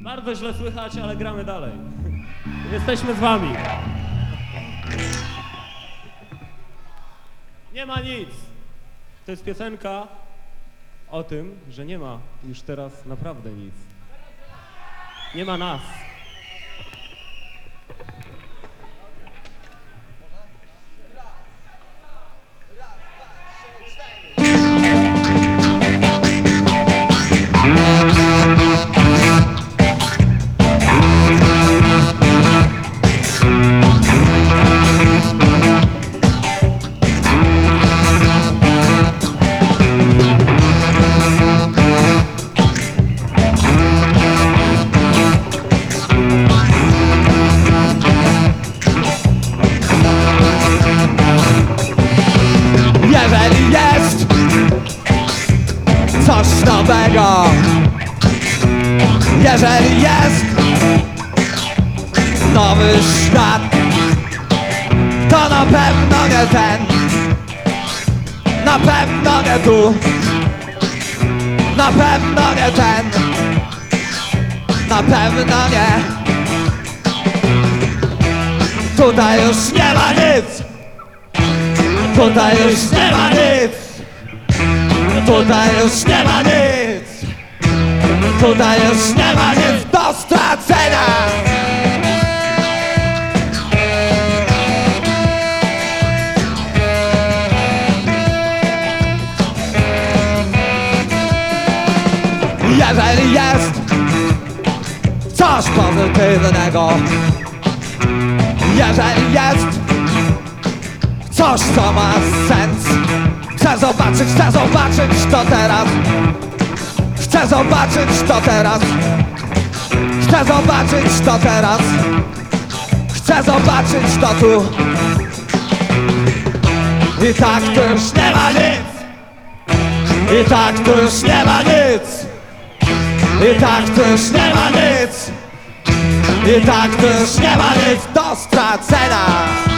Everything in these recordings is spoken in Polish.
Bardzo źle słychać, ale gramy dalej. Jesteśmy z wami. Nie ma nic. To jest piosenka o tym, że nie ma już teraz naprawdę nic. Nie ma nas. Nowego. Jeżeli jest nowy świat To na pewno nie ten. Na pewno nie tu. Na pewno nie ten. Na pewno nie. Tutaj już nie ma nic. Tutaj już nie ma nic. Tutaj już nie ma nic Tutaj już nie ma nic do stracenia. Jeżeli jest coś pozytywnego Jeżeli jest Coś co ma sens Chcę zobaczyć, chcę zobaczyć to teraz Chcę zobaczyć to teraz. Chcę zobaczyć to teraz. Chcę zobaczyć to tu. I tak tu już nie ma nic. I tak tu już nie ma nic. I tak tu już nie ma nic. I tak tu już nie ma nic. Do stracenia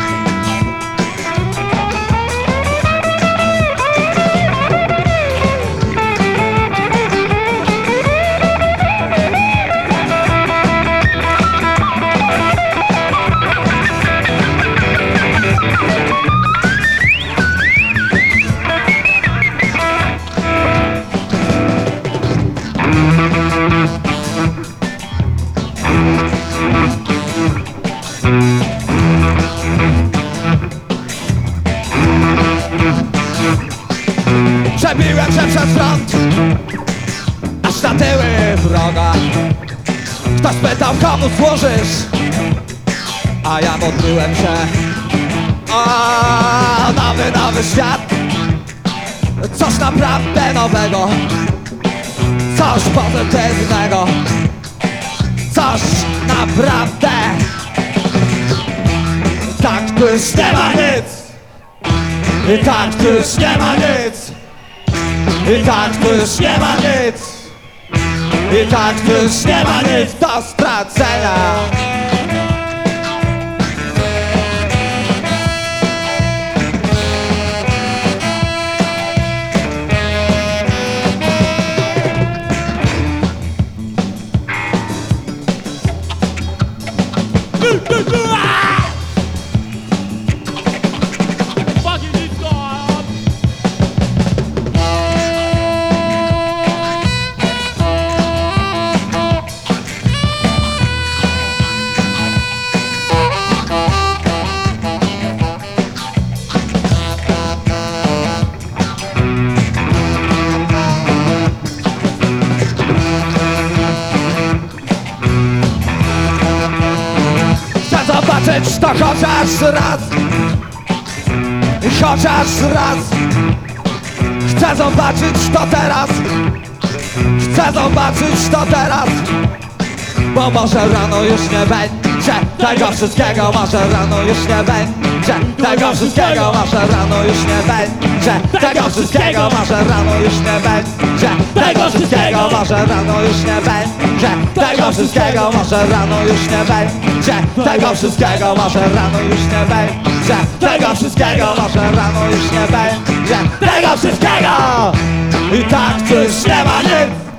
Się przez front Aż na tyły wroga. Ktoś pytał komu służysz? A ja modliłem się. O nowy, nowy świat. Coś naprawdę nowego. Coś pozytywnego. Coś naprawdę. Tak tu już nie ma nic. I tak tu już nie ma nic I tak tu już nie ma nic. I tak tu już nie ma nic. Do stracenia Fucking zobaczyć to chociaż raz. Chociaż raz. Chcę zobaczyć to teraz. Chcę zobaczyć to teraz Bo może rano już nie będzie Tego wszystkiego może rano już nie będzie Tego wszystkiego może rano już nie będzie Tego wszystkiego może rano już nie będzie Tego wszystkiego może rano już nie będzie Tego wszystkiego może rano już nie będzie Tego wszystkiego może rano już nie będzie Tego wszystkiego może rano już nie będzie Tego wszystkiego. I tak już nie ma nic